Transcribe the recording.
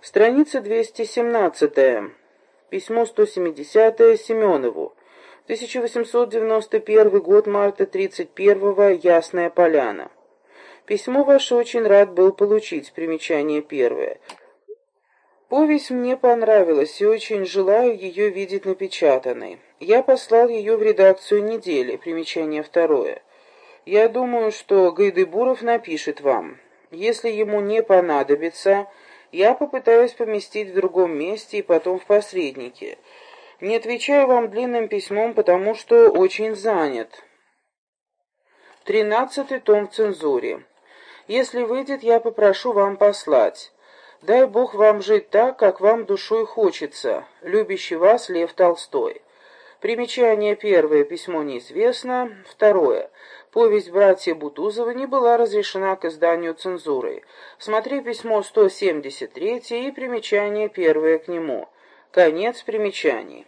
Страница 217. Письмо 170 Семенову. 1891 год, марта 31 Ясная Поляна. Письмо ваше очень рад был получить, примечание первое. Повесть мне понравилась и очень желаю ее видеть напечатанной. Я послал ее в редакцию недели, примечание второе. Я думаю, что Гайдыбуров напишет вам. Если ему не понадобится, я попытаюсь поместить в другом месте и потом в посреднике. Не отвечаю вам длинным письмом, потому что очень занят. Тринадцатый том в цензуре. Если выйдет, я попрошу вам послать. Дай Бог вам жить так, как вам душой хочется. Любящий вас Лев Толстой. Примечание первое. Письмо неизвестно. Второе. Повесть братья Бутузова не была разрешена к изданию цензурой. Смотри письмо 173 и примечание первое к нему. Конец примечаний.